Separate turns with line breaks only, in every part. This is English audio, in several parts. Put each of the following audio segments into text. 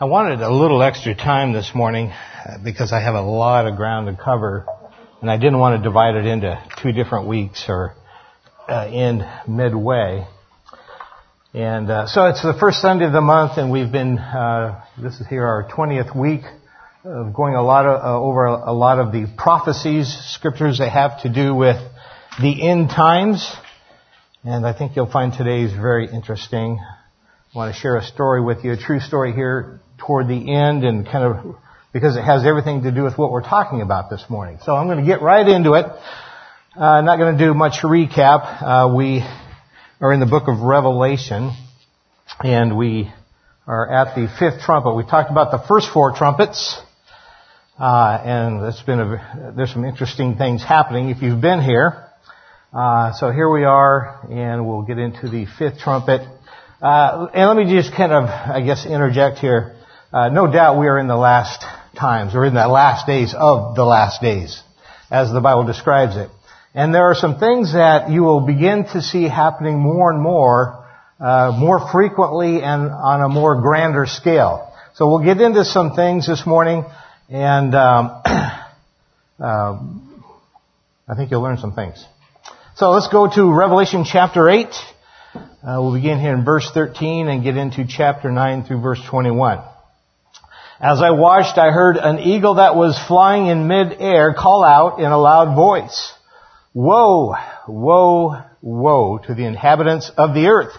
I wanted a little extra time this morning uh, because I have a lot of ground to cover and I didn't want to divide it into two different weeks or uh, end midway. And uh, so it's the first Sunday of the month and we've been, uh, this is here our 20th week of going a lot of, uh, over a lot of the prophecies, scriptures that have to do with the end times. And I think you'll find today's very interesting. I want to share a story with you, a true story here toward the end and kind of because it has everything to do with what we're talking about this morning. So I'm going to get right into it. Uh, not going to do much recap. Uh, we are in the book of Revelation, and we are at the fifth trumpet. We talked about the first four trumpets, uh, and it's been a, there's some interesting things happening if you've been here. Uh, so here we are, and we'll get into the fifth trumpet. Uh, and let me just kind of, I guess, interject here. Uh, no doubt we are in the last times, or in the last days of the last days, as the Bible describes it. And there are some things that you will begin to see happening more and more, uh, more frequently and on a more grander scale. So we'll get into some things this morning, and um, uh, I think you'll learn some things. So let's go to Revelation chapter 8. Uh, we'll begin here in verse 13 and get into chapter 9 through verse 21. As I watched, I heard an eagle that was flying in mid-air call out in a loud voice, Woe, woe, woe to the inhabitants of the earth,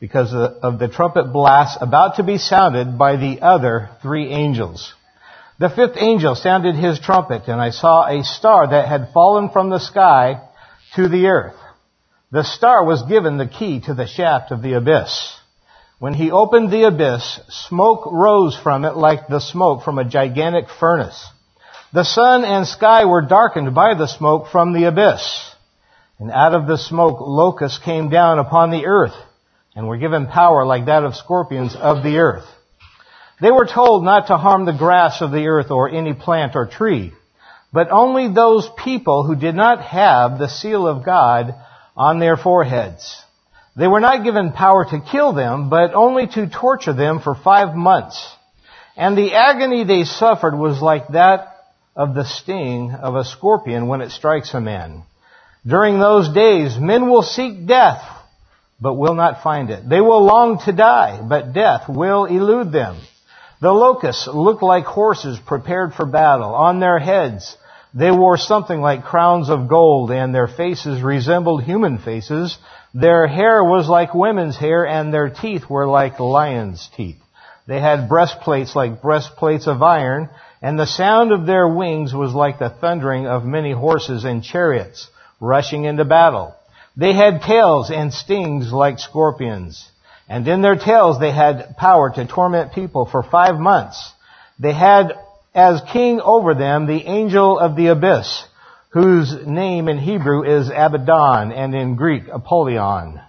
because of the trumpet blast about to be sounded by the other three angels. The fifth angel sounded his trumpet, and I saw a star that had fallen from the sky to the earth. The star was given the key to the shaft of the abyss. When he opened the abyss, smoke rose from it like the smoke from a gigantic furnace. The sun and sky were darkened by the smoke from the abyss. And out of the smoke, locusts came down upon the earth and were given power like that of scorpions of the earth. They were told not to harm the grass of the earth or any plant or tree, but only those people who did not have the seal of God on their foreheads. They were not given power to kill them, but only to torture them for five months. And the agony they suffered was like that of the sting of a scorpion when it strikes a man. During those days, men will seek death, but will not find it. They will long to die, but death will elude them. The locusts looked like horses prepared for battle. On their heads, they wore something like crowns of gold, and their faces resembled human faces, their hair was like women's hair and their teeth were like lions' teeth. They had breastplates like breastplates of iron and the sound of their wings was like the thundering of many horses and chariots rushing into battle. They had tails and stings like scorpions. And in their tails they had power to torment people for five months. They had as king over them the angel of the abyss whose name in Hebrew is Abaddon and in Greek Apollyon.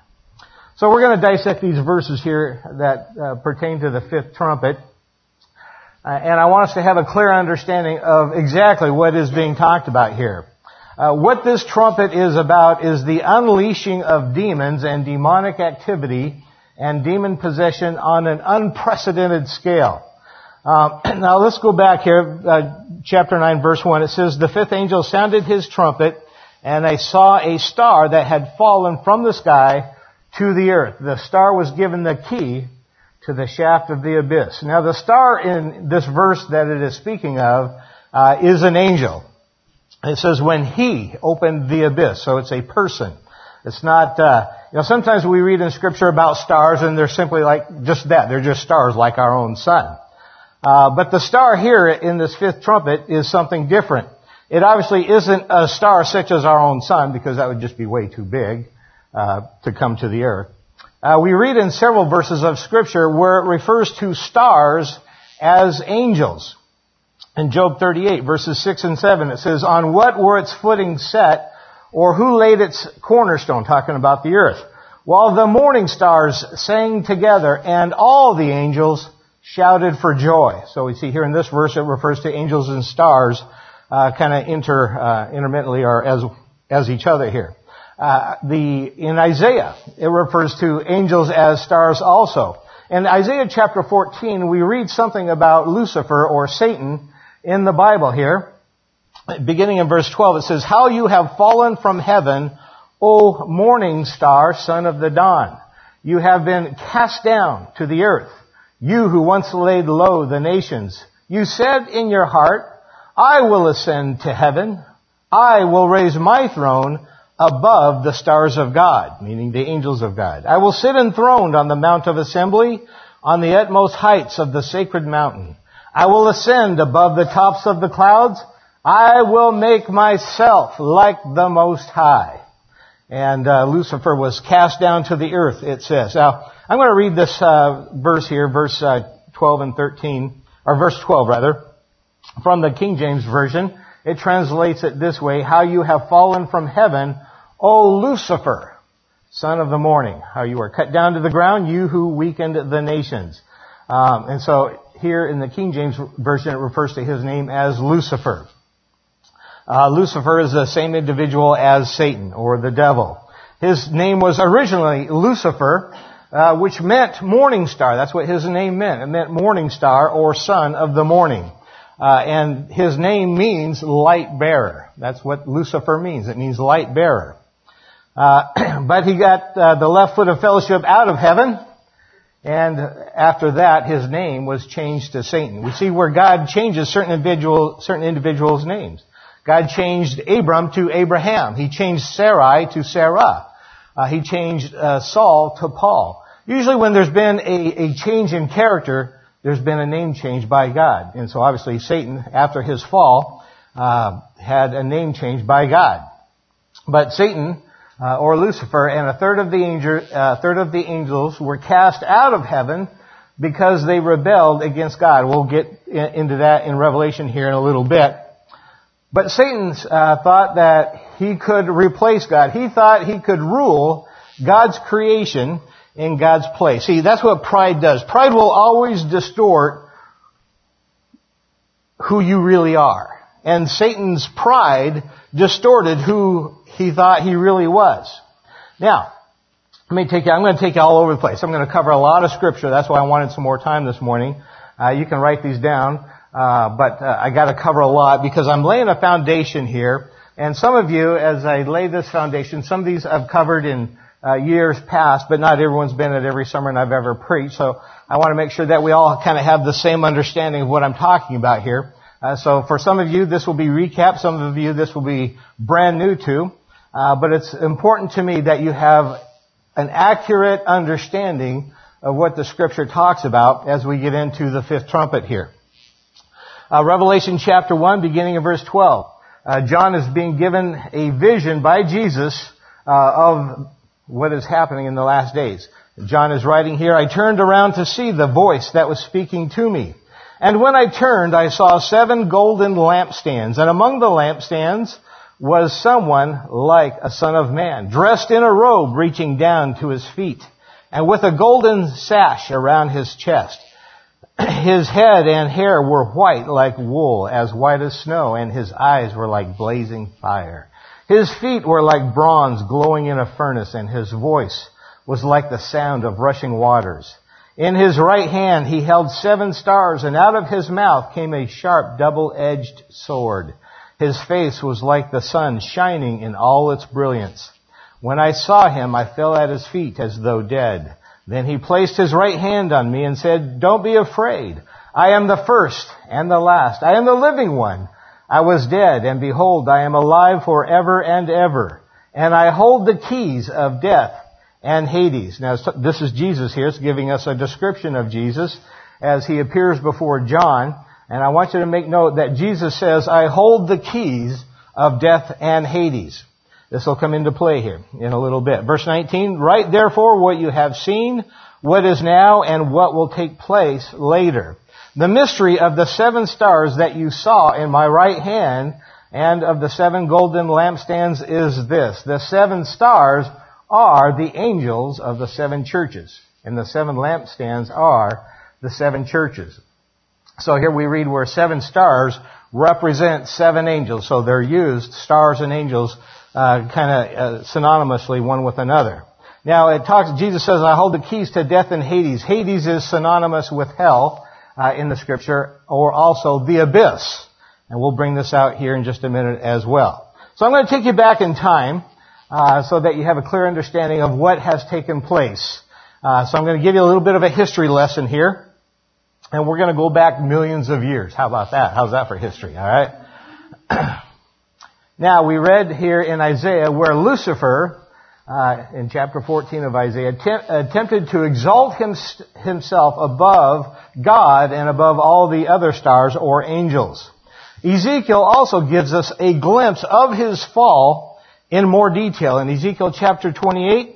So we're going to dissect these verses here that uh, pertain to the fifth trumpet. Uh, and I want us to have a clear understanding of exactly what is being talked about here. Uh, what this trumpet is about is the unleashing of demons and demonic activity and demon possession on an unprecedented scale. Um, now let's go back here, uh, chapter 9 verse 1. It says, The fifth angel sounded his trumpet, and I saw a star that had fallen from the sky to the earth. The star was given the key to the shaft of the abyss. Now the star in this verse that it is speaking of uh, is an angel. It says when he opened the abyss, so it's a person. It's not, uh, you know, sometimes we read in scripture about stars and they're simply like just that. They're just stars like our own sun. Uh, but the star here in this fifth trumpet is something different. It obviously isn't a star such as our own sun, because that would just be way too big uh, to come to the earth. Uh, we read in several verses of Scripture where it refers to stars as angels. In Job 38, verses 6 and 7, it says, On what were its footing set, or who laid its cornerstone, talking about the earth? While the morning stars sang together, and all the angels shouted for joy. So we see here in this verse it refers to angels and stars, uh, kind of inter uh, intermittently or as as each other here. Uh, the in Isaiah it refers to angels as stars also. In Isaiah chapter 14, we read something about Lucifer or Satan in the Bible here. Beginning in verse 12, it says, How you have fallen from heaven, O morning star, son of the dawn. You have been cast down to the earth. You who once laid low the nations. You said in your heart, I will ascend to heaven. I will raise my throne above the stars of God, meaning the angels of God. I will sit enthroned on the mount of assembly, on the utmost heights of the sacred mountain. I will ascend above the tops of the clouds. I will make myself like the Most High. And uh, Lucifer was cast down to the earth, it says. Now, I'm going to read this uh, verse here, verse uh, 12 and 13, or verse 12 rather, from the King James Version. It translates it this way, How you have fallen from heaven, O Lucifer, son of the morning. How you are cut down to the ground, you who weakened the nations. Um, and so here in the King James Version, it refers to his name as Lucifer. Uh, Lucifer is the same individual as Satan or the devil. His name was originally Lucifer, uh, which meant morning star. That's what his name meant. It meant morning star or son of the morning. Uh, and his name means light bearer. That's what Lucifer means. It means light bearer. Uh, but he got uh, the left foot of fellowship out of heaven, and after that, his name was changed to Satan. We see where God changes certain individual, certain individuals' names. God changed Abram to Abraham. He changed Sarai to Sarah. Uh, he changed uh, Saul to Paul. Usually, when there's been a, a change in character, there's been a name change by God. And so obviously Satan, after his fall, uh, had a name change by God. But Satan, uh, or Lucifer, and a third of the angel, uh, third of the angels were cast out of heaven because they rebelled against God. We'll get into that in Revelation here in a little bit. But Satan uh, thought that he could replace God. He thought he could rule God's creation in God's place. See, that's what pride does. Pride will always distort who you really are. And Satan's pride distorted who he thought he really was. Now, let me take you, I'm going to take you all over the place. I'm going to cover a lot of scripture. That's why I wanted some more time this morning. Uh, you can write these down. Uh, but uh, I got to cover a lot because I'm laying a foundation here. And some of you, as I lay this foundation, some of these I've covered in uh, years past, but not everyone's been at every sermon I've ever preached. So I want to make sure that we all kind of have the same understanding of what I'm talking about here. Uh, so for some of you, this will be recap. Some of you, this will be brand new to. Uh, but it's important to me that you have an accurate understanding of what the scripture talks about as we get into the fifth trumpet here. Uh, Revelation chapter 1, beginning of verse 12. Uh, John is being given a vision by Jesus uh, of what is happening in the last days. John is writing here, I turned around to see the voice that was speaking to me. And when I turned, I saw seven golden lampstands, and among the lampstands was someone like a son of man, dressed in a robe reaching down to his feet, and with a golden sash around his chest. His head and hair were white like wool, as white as snow, and his eyes were like blazing fire. His feet were like bronze glowing in a furnace, and his voice was like the sound of rushing waters. In his right hand he held seven stars, and out of his mouth came a sharp double-edged sword. His face was like the sun shining in all its brilliance. When I saw him, I fell at his feet as though dead. Then he placed his right hand on me and said, Don't be afraid. I am the first and the last. I am the living one. I was dead, and behold, I am alive forever and ever. And I hold the keys of death and Hades. Now, this is Jesus here. It's giving us a description of Jesus as he appears before John. And I want you to make note that Jesus says, I hold the keys of death and Hades. This will come into play here in a little bit. Verse 19, write therefore what you have seen, what is now, and what will take place later. The mystery of the seven stars that you saw in my right hand and of the seven golden lampstands is this. The seven stars are the angels of the seven churches. And the seven lampstands are the seven churches. So here we read where seven stars represent seven angels. So they're used, stars and angels, uh, kind of uh, synonymously one with another. Now it talks, Jesus says, I hold the keys to death and Hades. Hades is synonymous with hell uh, in the scripture, or also the abyss. And we'll bring this out here in just a minute as well. So I'm going to take you back in time uh, so that you have a clear understanding of what has taken place. Uh, so I'm going to give you a little bit of a history lesson here. And we're going to go back millions of years. How about that? How's that for history? All right. now we read here in Isaiah where Lucifer, uh, in chapter 14 of Isaiah, attempted to exalt him, himself above God and above all the other stars or angels. Ezekiel also gives us a glimpse of his fall in more detail. In Ezekiel chapter 28,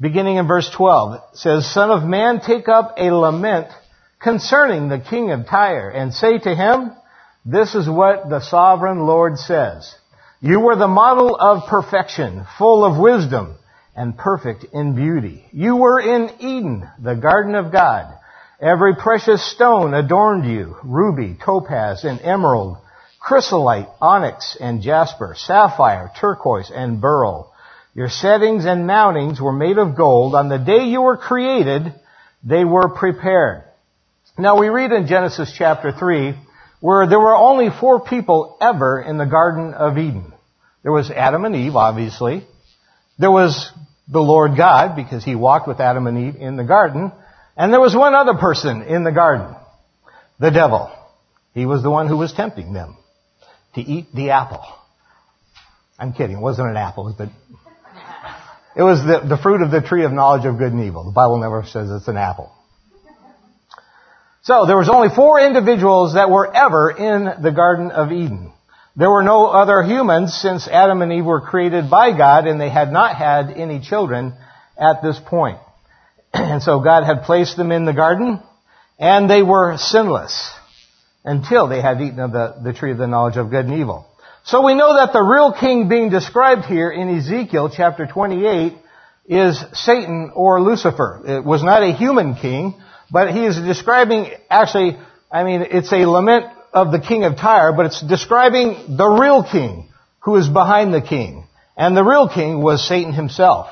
beginning in verse 12, it says, Son of man, take up a lament concerning the king of Tyre and say to him, this is what the sovereign Lord says. You were the model of perfection, full of wisdom and perfect in beauty. You were in Eden, the garden of God. Every precious stone adorned you, ruby, topaz, and emerald, chrysolite, onyx, and jasper, sapphire, turquoise, and beryl. Your settings and mountings were made of gold. On the day you were created, they were prepared. Now we read in Genesis chapter 3 where there were only four people ever in the Garden of Eden. There was Adam and Eve, obviously. There was the Lord God, because he walked with Adam and Eve in the garden. And there was one other person in the garden. The devil. He was the one who was tempting them to eat the apple. I'm kidding. It wasn't an apple, but it was the, the fruit of the tree of knowledge of good and evil. The Bible never says it's an apple. So there was only four individuals that were ever in the Garden of Eden. There were no other humans since Adam and Eve were created by God and they had not had any children at this point. And so God had placed them in the garden and they were sinless until they had eaten of the, the tree of the knowledge of good and evil. So we know that the real king being described here in Ezekiel chapter 28 is Satan or Lucifer. It was not a human king, but he is describing, actually, I mean, it's a lament of the king of Tyre, but it's describing the real king who is behind the king. And the real king was Satan himself.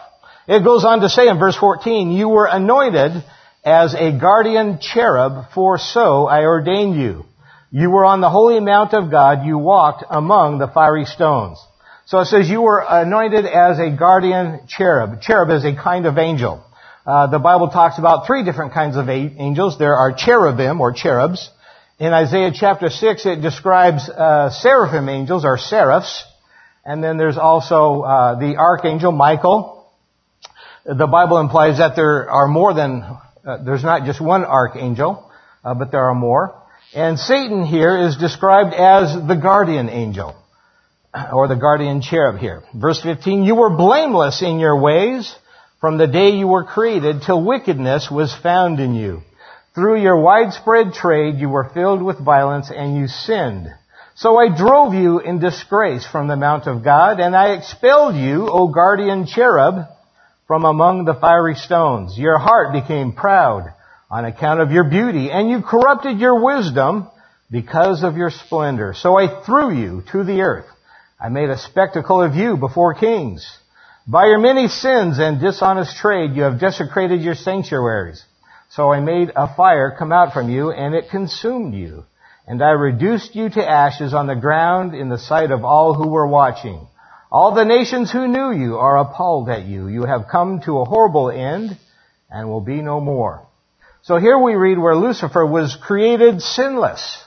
It goes on to say in verse 14, you were anointed as a guardian cherub, for so I ordained you. You were on the holy mount of God, you walked among the fiery stones. So it says you were anointed as a guardian cherub. Cherub is a kind of angel. Uh, the Bible talks about three different kinds of angels. There are cherubim or cherubs. In Isaiah chapter 6, it describes uh, seraphim angels or seraphs. And then there's also uh, the archangel Michael. The Bible implies that there are more than, uh, there's not just one archangel, uh, but there are more. And Satan here is described as the guardian angel, or the guardian cherub here. Verse 15, you were blameless in your ways, from the day you were created till wickedness was found in you. Through your widespread trade you were filled with violence and you sinned. So I drove you in disgrace from the mount of God and I expelled you, O guardian cherub, from among the fiery stones. Your heart became proud on account of your beauty and you corrupted your wisdom because of your splendor. So I threw you to the earth. I made a spectacle of you before kings. By your many sins and dishonest trade, you have desecrated your sanctuaries. So I made a fire come out from you, and it consumed you. And I reduced you to ashes on the ground in the sight of all who were watching. All the nations who knew you are appalled at you. You have come to a horrible end and will be no more. So here we read where Lucifer was created sinless.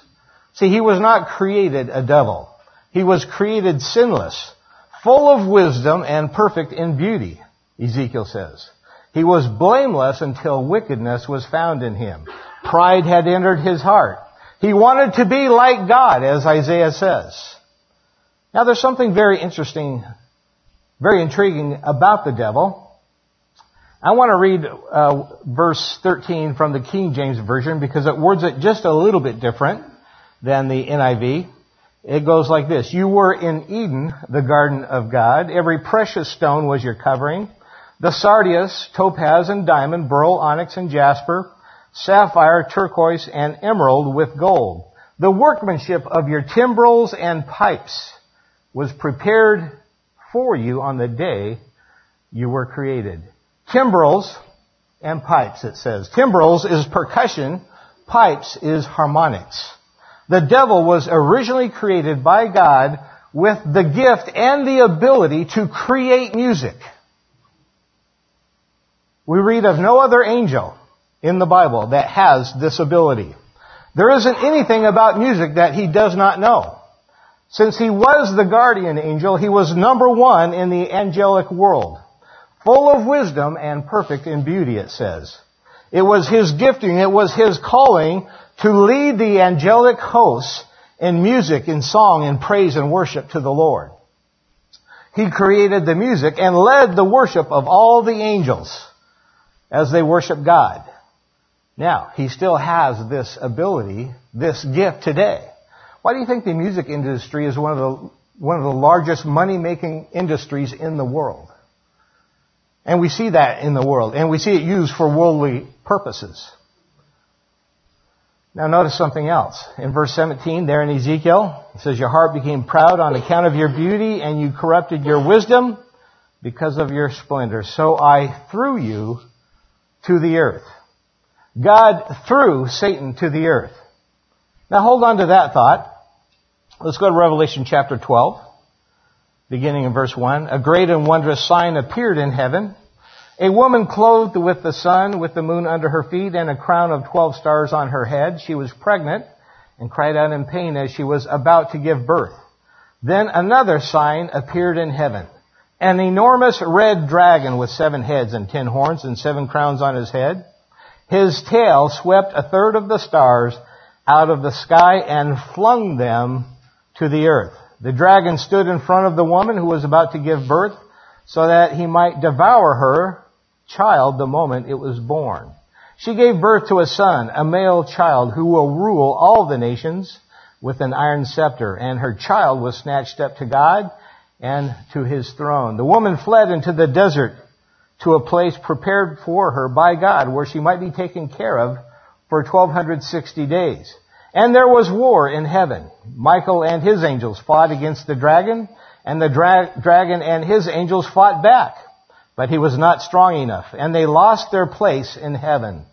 See, he was not created a devil. He was created sinless full of wisdom and perfect in beauty, Ezekiel says. He was blameless until wickedness was found in him. Pride had entered his heart. He wanted to be like God, as Isaiah says. Now there's something very interesting, very intriguing about the devil. I want to read uh, verse 13 from the King James Version because it words it just a little bit different than the NIV. It goes like this. You were in Eden, the garden of God. Every precious stone was your covering. The sardius, topaz and diamond, beryl, onyx and jasper, sapphire, turquoise and emerald with gold. The workmanship of your timbrels and pipes was prepared for you on the day you were created. timbrels and pipes, it says. Timbrels is percussion, pipes is harmonics. The devil was originally created by God with the gift and the ability to create music. We read of no other angel in the Bible that has this ability. There isn't anything about music that he does not know. Since he was the guardian angel, he was number one in the angelic world. Full of wisdom and perfect in beauty, it says. It was his gifting, it was his calling to lead the angelic hosts in music, in song, in praise and worship to the Lord. He created the music and led the worship of all the angels as they worship God. Now, he still has this ability, this gift today. Why do you think the music industry is one of the, one of the largest money-making industries in the world? And we see that in the world, and we see it used for worldly purposes. Now notice something else. In verse 17, there in Ezekiel, it says, Your heart became proud on account of your beauty, and you corrupted your wisdom because of your splendor. So I threw you to the earth. God threw Satan to the earth. Now hold on to that thought. Let's go to Revelation chapter 12, beginning in verse 1. A great and wondrous sign appeared in heaven. A woman clothed with the sun, with the moon under her feet, and a crown of twelve stars on her head. She was pregnant and cried out in pain as she was about to give birth. Then another sign appeared in heaven. An enormous red dragon with seven heads and ten horns and seven crowns on his head. His tail swept a third of the stars out of the sky and flung them to the earth. The dragon stood in front of the woman who was about to give birth so that he might devour her child the moment it was born. She gave birth to a son, a male child who will rule all the nations with an iron scepter, and her child was snatched up to God and to his throne. The woman fled into the desert to a place prepared for her by God where she might be taken care of for 1260 days. And there was war in heaven. Michael and his angels fought against the dragon, and the dra- dragon and his angels fought back. But he was not strong enough, and they lost their place in heaven.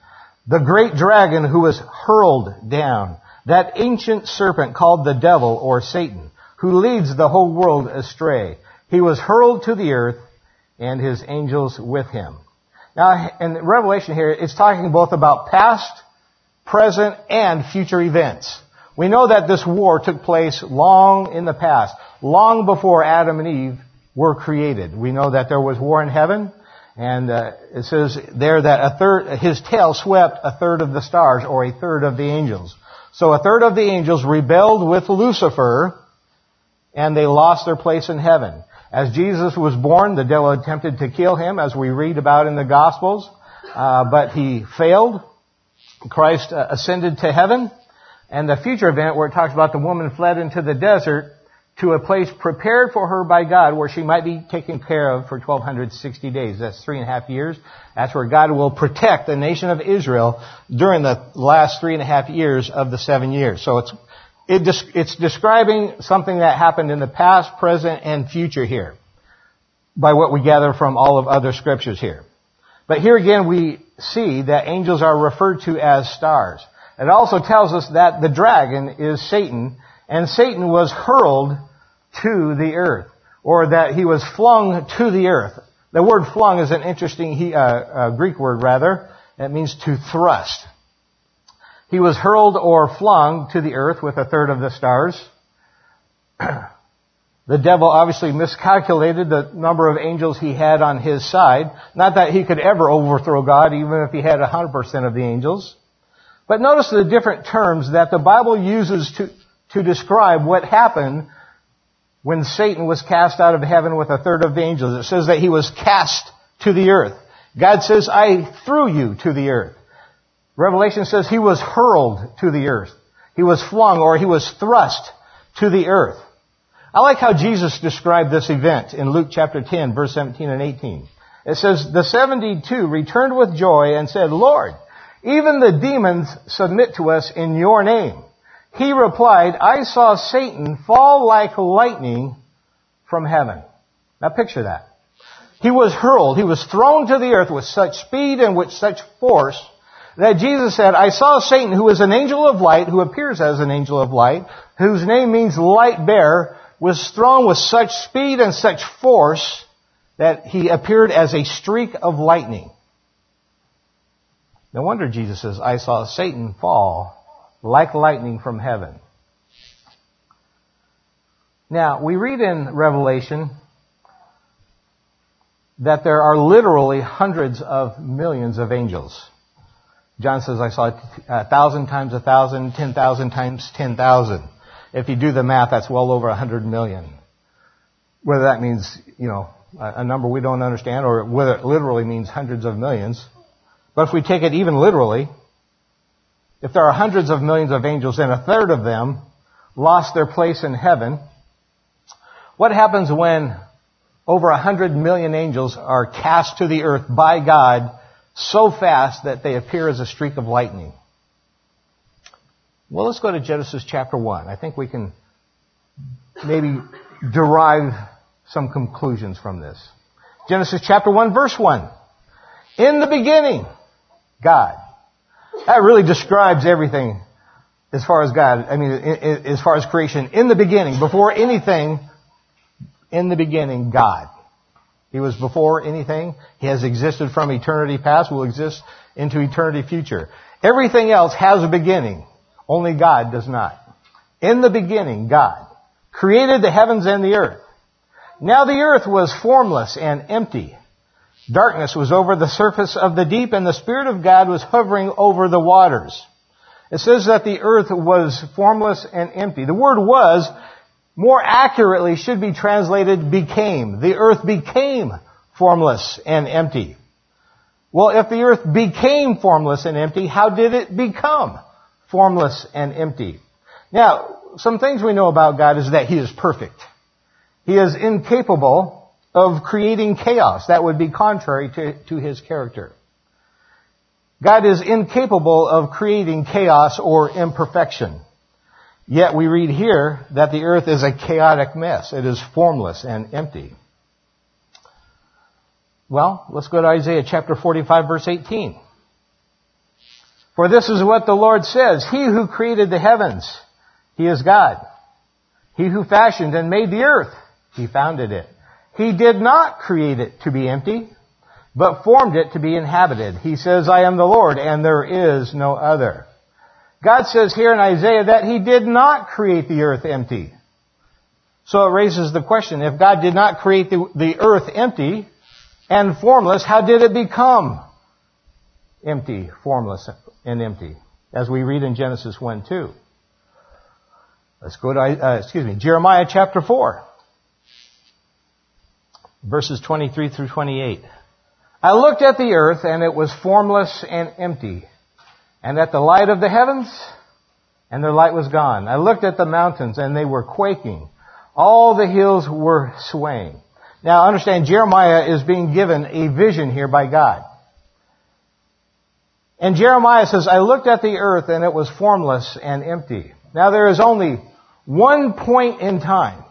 The great dragon who was hurled down, that ancient serpent called the devil or Satan, who leads the whole world astray. He was hurled to the earth, and his angels with him. Now, in Revelation here, it's talking both about past, present, and future events. We know that this war took place long in the past, long before Adam and Eve were created. We know that there was war in heaven, and uh, it says there that a third, his tail swept a third of the stars, or a third of the angels. So a third of the angels rebelled with Lucifer, and they lost their place in heaven. As Jesus was born, the devil attempted to kill him, as we read about in the Gospels, uh, but he failed. Christ uh, ascended to heaven, and the future event where it talks about the woman fled into the desert to a place prepared for her by God where she might be taken care of for 1260 days. That's three and a half years. That's where God will protect the nation of Israel during the last three and a half years of the seven years. So it's it, it's describing something that happened in the past, present, and future here by what we gather from all of other scriptures here. But here again we see that angels are referred to as stars. It also tells us that the dragon is Satan, and Satan was hurled to the earth, or that he was flung to the earth. The word flung is an interesting uh, uh, Greek word, rather. It means to thrust. He was hurled or flung to the earth with a third of the stars. the devil obviously miscalculated the number of angels he had on his side. Not that he could ever overthrow God, even if he had 100% of the angels. But notice the different terms that the Bible uses to, to describe what happened when Satan was cast out of heaven with a third of the angels. It says that he was cast to the earth. God says, I threw you to the earth. Revelation says he was hurled to the earth. He was flung or he was thrust to the earth. I like how Jesus described this event in Luke chapter 10 verse 17 and 18. It says, the 72 returned with joy and said, Lord, even the demons submit to us in your name. He replied, I saw Satan fall like lightning from heaven. Now picture that. he was hurled, he was thrown to the earth with such speed and with such force that Jesus said, I saw Satan, who is an angel of light, who appears as an angel of light, whose name means light bearer, was thrown with such speed and such force that he appeared as a streak of lightning. No wonder Jesus says, I saw Satan fall like lightning from heaven. Now, we read in Revelation that there are literally hundreds of millions of angels. John says, I saw a thousand times a thousand, ten thousand times ten thousand. If you do the math, that's well over a hundred million. Whether that means, you know, a number we don't understand or whether it literally means hundreds of millions. But if we take it even literally, if there are hundreds of millions of angels and a third of them lost their place in heaven, what happens when over a hundred million angels are cast to the earth by God so fast that they appear as a streak of lightning. Well, let's go to Genesis chapter 1. I think we can maybe derive some conclusions from this. Genesis chapter 1 verse 1. In the beginning, God. That really describes everything as far as God, I mean, as far as creation. In the beginning, before anything, in the beginning, God. He was before anything. He has existed from eternity past, will exist into eternity future. Everything else has a beginning. Only God does not. In the beginning, God created the heavens and the earth. Now the earth was formless and empty. Darkness was over the surface of the deep and the Spirit of God was hovering over the waters. It says that the earth was formless and empty. The word was more accurately should be translated became. The earth became formless and empty. Well, if the earth became formless and empty, how did it become formless and empty? Now, some things we know about God is that He is perfect. He is incapable of creating chaos. That would be contrary to, to His character. God is incapable of creating chaos or imperfection. Yet we read here that the earth is a chaotic mess. It is formless and empty. Well, let's go to Isaiah chapter 45 verse 18. For this is what the Lord says, He who created the heavens, He is God. He who fashioned and made the earth, He founded it. He did not create it to be empty, but formed it to be inhabited. He says, I am the Lord and there is no other. God says here in Isaiah that He did not create the earth empty. So it raises the question, if God did not create the, the earth empty and formless, how did it become empty, formless, and empty? As we read in Genesis 1 2. Let's go to, uh, excuse me, Jeremiah chapter 4. Verses 23 through 28. I looked at the earth and it was formless and empty and at the light of the heavens, and their light was gone. I looked at the mountains, and they were quaking. All the hills were swaying. Now understand, Jeremiah is being given a vision here by God. And Jeremiah says, I looked at the earth and it was formless and empty. Now there is only one point in time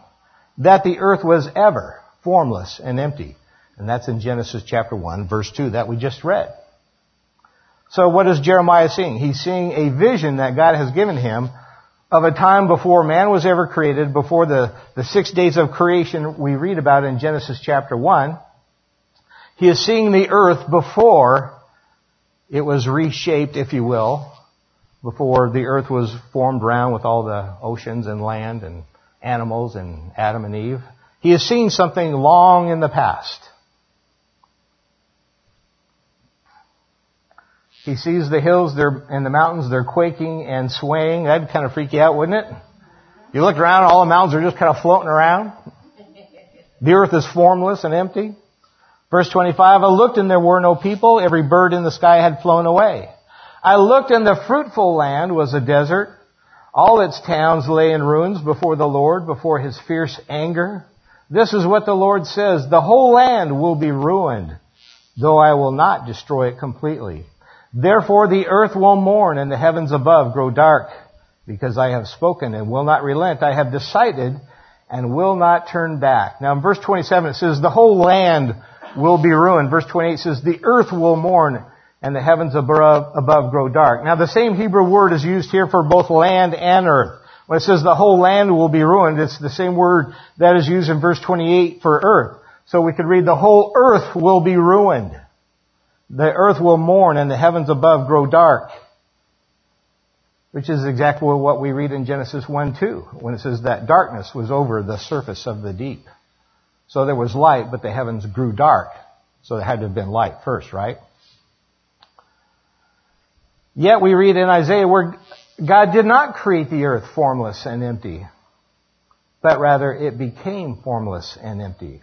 that the earth was ever formless and empty. And that's in Genesis chapter 1 verse 2 that we just read. So what is Jeremiah seeing? He's seeing a vision that God has given him of a time before man was ever created, before the, the six days of creation we read about in Genesis chapter 1. He is seeing the earth before it was reshaped, if you will, before the earth was formed round with all the oceans and land and animals and Adam and Eve. He has seen something long in the past. He sees the hills and the mountains, they're quaking and swaying. That'd kind of freak you out, wouldn't it? You look around, all the mountains are just kind of floating around. The earth is formless and empty. Verse 25, I looked and there were no people. Every bird in the sky had flown away. I looked and the fruitful land was a desert. All its towns lay in ruins before the Lord, before his fierce anger. This is what the Lord says, the whole land will be ruined, though I will not destroy it completely. Therefore the earth will mourn and the heavens above grow dark because I have spoken and will not relent. I have decided and will not turn back. Now in verse 27 it says the whole land will be ruined. Verse 28 says, the earth will mourn and the heavens above, above grow dark. Now the same Hebrew word is used here for both land and earth. When it says the whole land will be ruined, it's the same word that is used in verse 28 for earth. So we could read the whole earth will be ruined. The earth will mourn and the heavens above grow dark. Which is exactly what we read in Genesis 1 2, when it says that darkness was over the surface of the deep. So there was light, but the heavens grew dark. So there had to have been light first, right? Yet we read in Isaiah where God did not create the earth formless and empty, but rather it became formless and empty.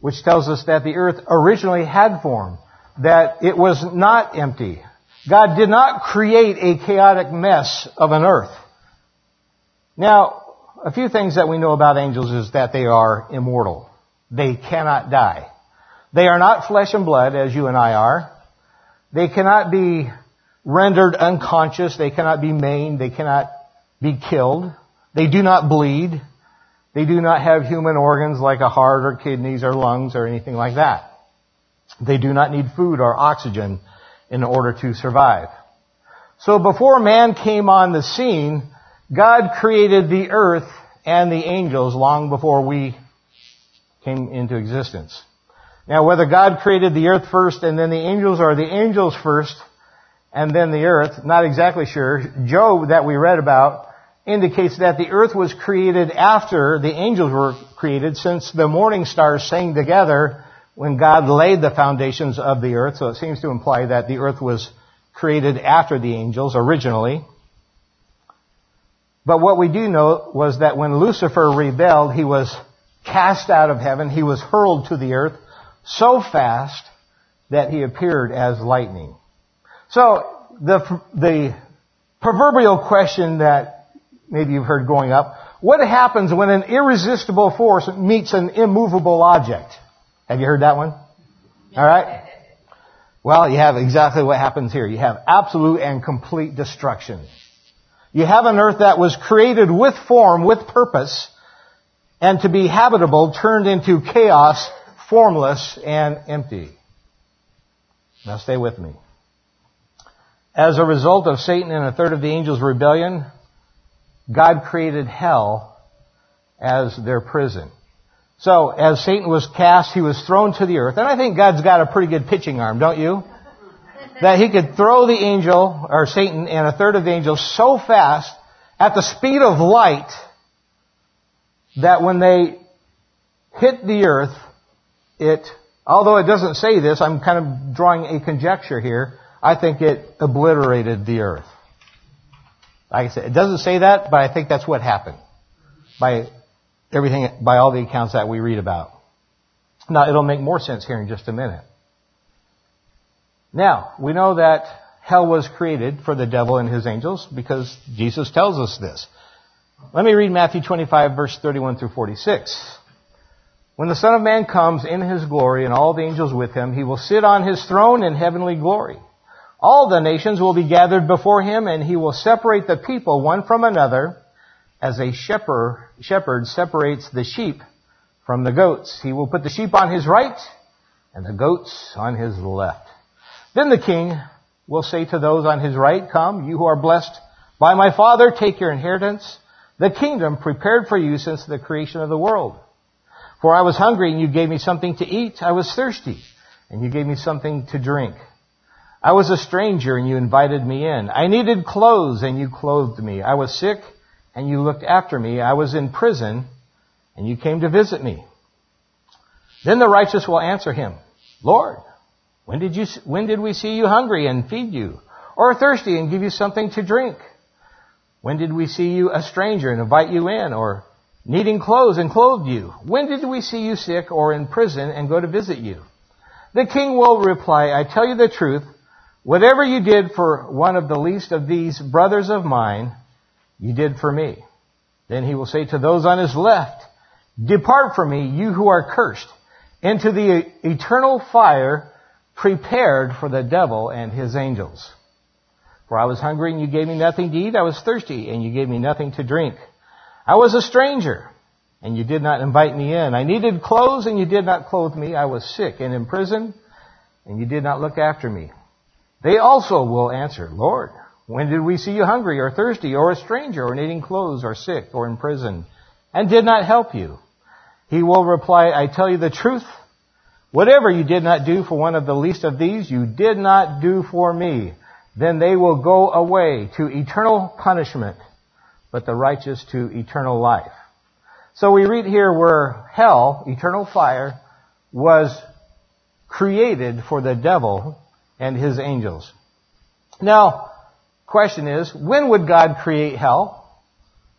Which tells us that the earth originally had form, that it was not empty. God did not create a chaotic mess of an earth. Now, a few things that we know about angels is that they are immortal. They cannot die. They are not flesh and blood as you and I are. They cannot be rendered unconscious. They cannot be maimed. They cannot be killed. They do not bleed. They do not have human organs like a heart or kidneys or lungs or anything like that. They do not need food or oxygen in order to survive. So before man came on the scene, God created the earth and the angels long before we came into existence. Now whether God created the earth first and then the angels or the angels first and then the earth, not exactly sure. Job that we read about indicates that the earth was created after the angels were created since the morning stars sang together when God laid the foundations of the earth. So it seems to imply that the earth was created after the angels originally. But what we do know was that when Lucifer rebelled, he was cast out of heaven. He was hurled to the earth so fast that he appeared as lightning. So the, the proverbial question that maybe you've heard going up, what happens when an irresistible force meets an immovable object? Have you heard that one? All right. Well, you have exactly what happens here. You have absolute and complete destruction. You have an earth that was created with form, with purpose, and to be habitable turned into chaos, formless, and empty. Now stay with me. As a result of Satan and a third of the angels' rebellion, God created hell as their prison. So, as Satan was cast, he was thrown to the earth. And I think God's got a pretty good pitching arm, don't you? That he could throw the angel, or Satan, and a third of the angels so fast, at the speed of light, that when they hit the earth, it, although it doesn't say this, I'm kind of drawing a conjecture here, I think it obliterated the earth. Like I said, it doesn't say that, but I think that's what happened. By everything, by all the accounts that we read about. Now, it'll make more sense here in just a minute. Now, we know that hell was created for the devil and his angels because Jesus tells us this. Let me read Matthew 25 verse 31 through 46. When the Son of Man comes in his glory and all the angels with him, he will sit on his throne in heavenly glory. All the nations will be gathered before him and he will separate the people one from another as a shepherd, shepherd separates the sheep from the goats. He will put the sheep on his right and the goats on his left. Then the king will say to those on his right, come, you who are blessed by my father, take your inheritance, the kingdom prepared for you since the creation of the world. For I was hungry and you gave me something to eat. I was thirsty and you gave me something to drink. I was a stranger and you invited me in. I needed clothes and you clothed me. I was sick and you looked after me. I was in prison and you came to visit me. Then the righteous will answer him, Lord, when did you, when did we see you hungry and feed you? Or thirsty and give you something to drink? When did we see you a stranger and invite you in? Or needing clothes and clothed you? When did we see you sick or in prison and go to visit you? The king will reply, I tell you the truth, Whatever you did for one of the least of these brothers of mine, you did for me. Then he will say to those on his left, Depart from me, you who are cursed, into the eternal fire prepared for the devil and his angels. For I was hungry and you gave me nothing to eat. I was thirsty and you gave me nothing to drink. I was a stranger and you did not invite me in. I needed clothes and you did not clothe me. I was sick and in prison and you did not look after me. They also will answer, Lord, when did we see you hungry or thirsty or a stranger or needing clothes or sick or in prison and did not help you? He will reply, I tell you the truth. Whatever you did not do for one of the least of these, you did not do for me. Then they will go away to eternal punishment, but the righteous to eternal life. So we read here where hell, eternal fire, was created for the devil and his angels. Now, question is, when would God create hell?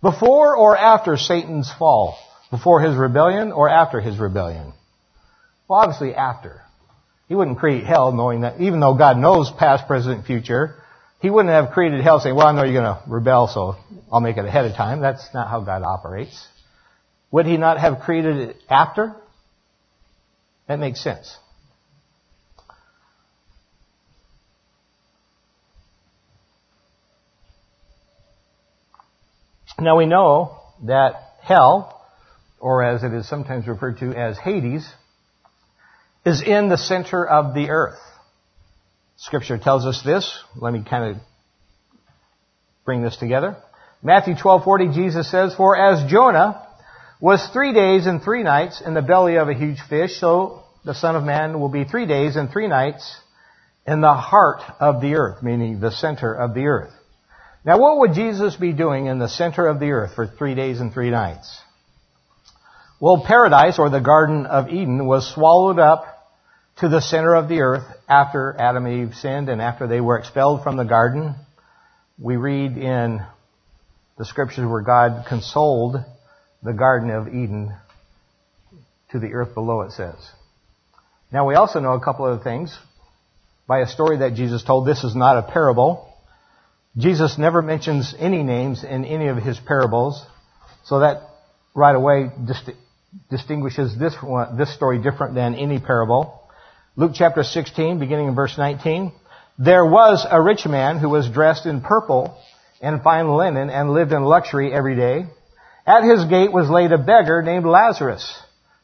Before or after Satan's fall? Before his rebellion or after his rebellion? Well, obviously after. He wouldn't create hell knowing that, even though God knows past, present, future, he wouldn't have created hell saying, well, I know you're going to rebel, so I'll make it ahead of time. That's not how God operates. Would he not have created it after? That makes sense. Now we know that hell, or as it is sometimes referred to as Hades, is in the center of the earth. Scripture tells us this. Let me kind of bring this together. Matthew 12:40 Jesus says, "For as Jonah was 3 days and 3 nights in the belly of a huge fish, so the Son of Man will be 3 days and 3 nights in the heart of the earth, meaning the center of the earth." Now, what would Jesus be doing in the center of the earth for three days and three nights? Well, paradise, or the Garden of Eden, was swallowed up to the center of the earth after Adam and Eve sinned and after they were expelled from the garden. We read in the scriptures where God consoled the Garden of Eden to the earth below, it says. Now, we also know a couple of things by a story that Jesus told. This is not a parable. Jesus never mentions any names in any of his parables, so that right away dist- distinguishes this one, this story different than any parable. Luke chapter 16, beginning in verse 19. There was a rich man who was dressed in purple and fine linen and lived in luxury every day. At his gate was laid a beggar named Lazarus,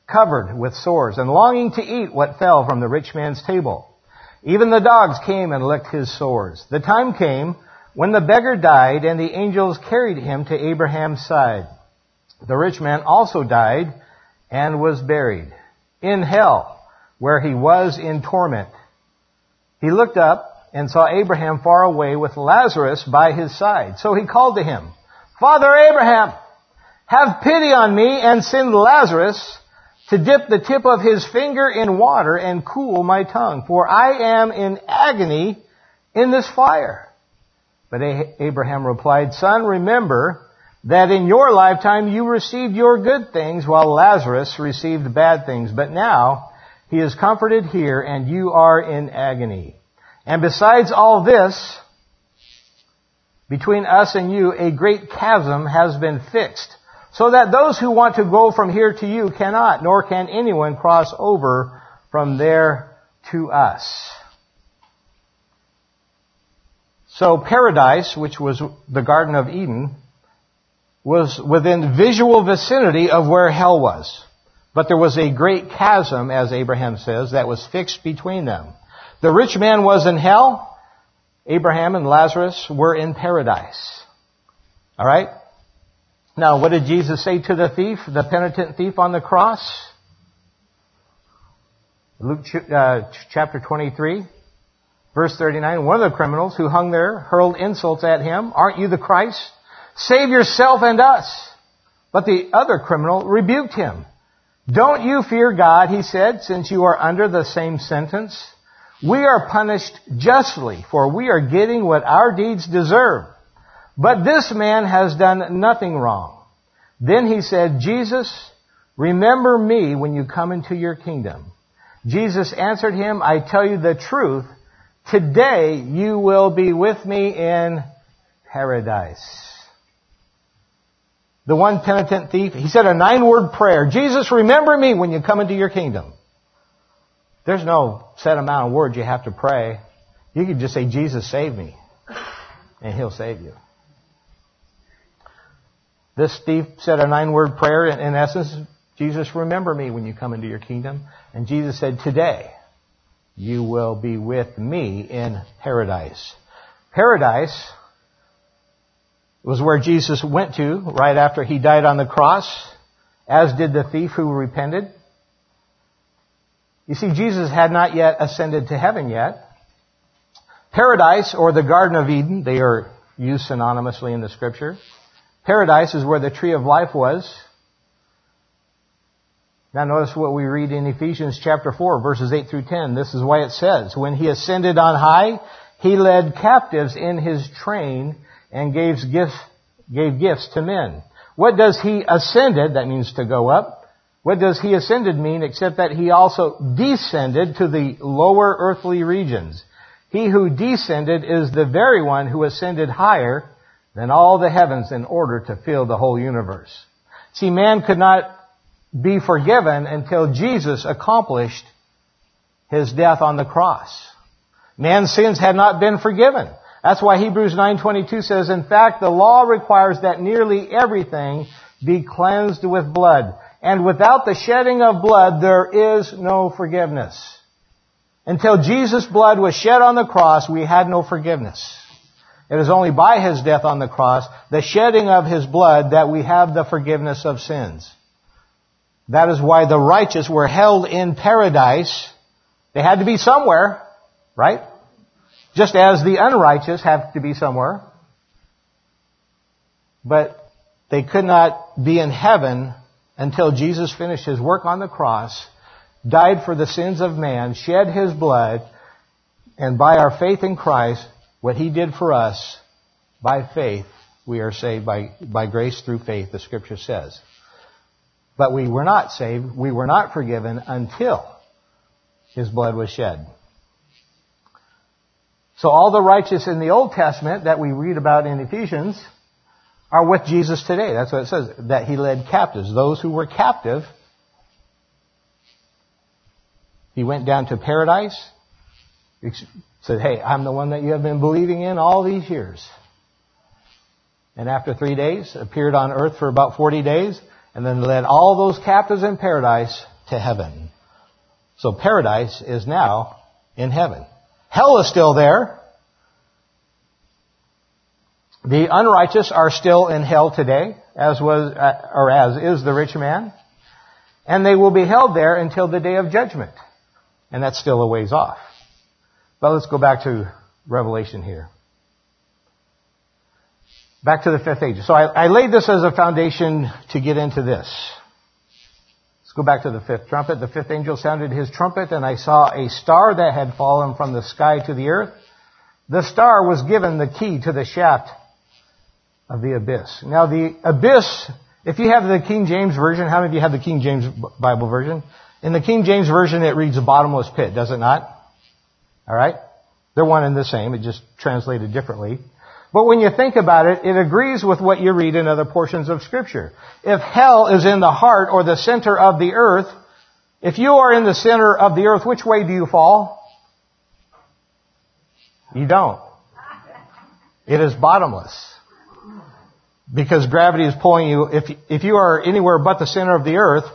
covered with sores and longing to eat what fell from the rich man's table. Even the dogs came and licked his sores. The time came when the beggar died and the angels carried him to Abraham's side, the rich man also died and was buried in hell where he was in torment. He looked up and saw Abraham far away with Lazarus by his side. So he called to him, Father Abraham, have pity on me and send Lazarus to dip the tip of his finger in water and cool my tongue, for I am in agony in this fire. But Abraham replied, Son, remember that in your lifetime you received your good things while Lazarus received bad things. But now he is comforted here and you are in agony. And besides all this, between us and you, a great chasm has been fixed, so that those who want to go from here to you cannot, nor can anyone cross over from there to us. So paradise, which was the Garden of Eden, was within visual vicinity of where hell was. But there was a great chasm, as Abraham says, that was fixed between them. The rich man was in hell. Abraham and Lazarus were in paradise. Alright? Now, what did Jesus say to the thief, the penitent thief on the cross? Luke uh, chapter 23. Verse 39, one of the criminals who hung there hurled insults at him. Aren't you the Christ? Save yourself and us. But the other criminal rebuked him. Don't you fear God, he said, since you are under the same sentence? We are punished justly, for we are getting what our deeds deserve. But this man has done nothing wrong. Then he said, Jesus, remember me when you come into your kingdom. Jesus answered him, I tell you the truth, Today you will be with me in paradise. The one penitent thief, he said a nine word prayer. Jesus, remember me when you come into your kingdom. There's no set amount of words you have to pray. You can just say, Jesus, save me. And he'll save you. This thief said a nine word prayer. In essence, Jesus, remember me when you come into your kingdom. And Jesus said, today you will be with me in paradise. Paradise was where Jesus went to right after he died on the cross, as did the thief who repented. You see, Jesus had not yet ascended to heaven yet. Paradise, or the Garden of Eden, they are used synonymously in the scripture. Paradise is where the tree of life was. Now notice what we read in Ephesians chapter 4 verses 8 through 10. This is why it says, When he ascended on high, he led captives in his train and gave gifts, gave gifts to men. What does he ascended, that means to go up, what does he ascended mean except that he also descended to the lower earthly regions? He who descended is the very one who ascended higher than all the heavens in order to fill the whole universe. See, man could not be forgiven until Jesus accomplished his death on the cross. Man's sins had not been forgiven. That's why Hebrews 9:22 says, "In fact, the law requires that nearly everything be cleansed with blood, and without the shedding of blood, there is no forgiveness. Until Jesus' blood was shed on the cross, we had no forgiveness. It is only by His death on the cross, the shedding of His blood, that we have the forgiveness of sins. That is why the righteous were held in paradise. They had to be somewhere, right? Just as the unrighteous have to be somewhere. But they could not be in heaven until Jesus finished his work on the cross, died for the sins of man, shed his blood, and by our faith in Christ, what he did for us, by faith, we are saved by, by grace through faith, the scripture says. But we were not saved, we were not forgiven until his blood was shed. So all the righteous in the Old Testament that we read about in Ephesians are with Jesus today. That's what it says, that he led captives. Those who were captive, he went down to paradise, said, hey, I'm the one that you have been believing in all these years. And after three days, appeared on earth for about 40 days, and then led all those captives in paradise to heaven. So paradise is now in heaven. Hell is still there, the unrighteous are still in hell today, as was, uh, or as is the rich man. And they will be held there until the day of judgment. And that's still a ways off. But let's go back to Revelation here. Back to the fifth age. So I, I laid this as a foundation to get into this. Let's go back to the fifth trumpet. The fifth angel sounded his trumpet and I saw a star that had fallen from the sky to the earth. The star was given the key to the shaft of the abyss. Now the abyss, if you have the King James Version, how many of you have the King James Bible Version? In the King James Version it reads a bottomless pit, does it not? Alright? They're one and the same, it just translated differently. But when you think about it, it agrees with what you read in other portions of scripture. If hell is in the heart or the center of the earth, if you are in the center of the earth, which way do you fall? You don't. It is bottomless because gravity is pulling you, if, if you are anywhere but the center of the earth,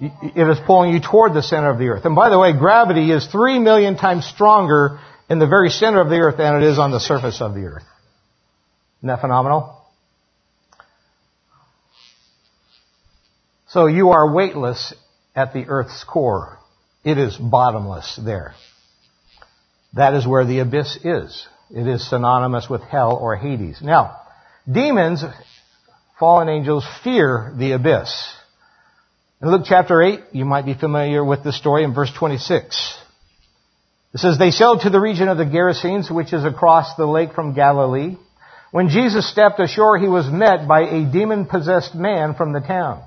it is pulling you toward the center of the earth. And by the way, gravity is three million times stronger in the very center of the earth than it is on the surface of the earth. Isn't that phenomenal? So you are weightless at the earth's core. It is bottomless there. That is where the abyss is. It is synonymous with hell or Hades. Now, Demons, fallen angels, fear the abyss. In Luke chapter 8, you might be familiar with the story in verse 26. It says, They sailed to the region of the Gerasenes, which is across the lake from Galilee. When Jesus stepped ashore, he was met by a demon-possessed man from the town.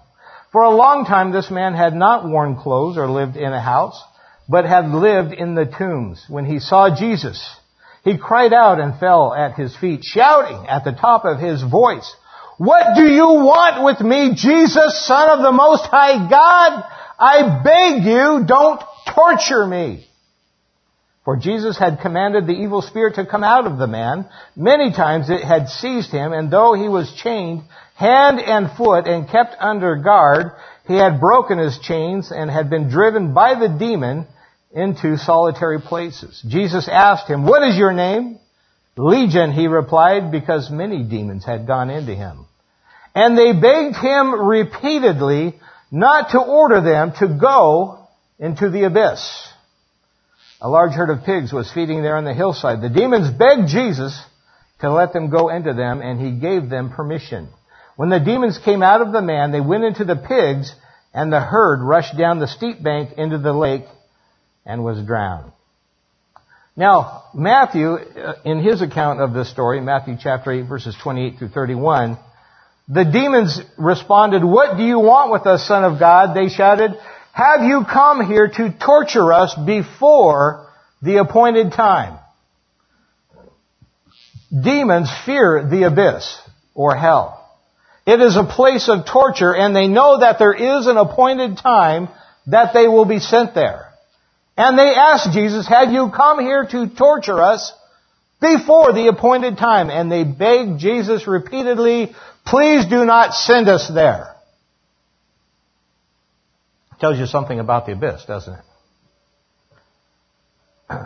For a long time, this man had not worn clothes or lived in a house, but had lived in the tombs. When he saw Jesus, he cried out and fell at his feet, shouting at the top of his voice, What do you want with me, Jesus, Son of the Most High God? I beg you, don't torture me. For Jesus had commanded the evil spirit to come out of the man. Many times it had seized him, and though he was chained hand and foot and kept under guard. He had broken his chains and had been driven by the demon into solitary places. Jesus asked him, what is your name? Legion, he replied, because many demons had gone into him. And they begged him repeatedly not to order them to go into the abyss. A large herd of pigs was feeding there on the hillside. The demons begged Jesus to let them go into them, and he gave them permission. When the demons came out of the man, they went into the pigs, and the herd rushed down the steep bank into the lake and was drowned. Now, Matthew, uh, in his account of this story, Matthew chapter 8 verses 28 through 31, the demons responded, What do you want with us, Son of God? They shouted, Have you come here to torture us before the appointed time? Demons fear the abyss or hell. It is a place of torture and they know that there is an appointed time that they will be sent there. And they asked Jesus, have you come here to torture us before the appointed time? And they begged Jesus repeatedly, please do not send us there. Tells you something about the abyss, doesn't it?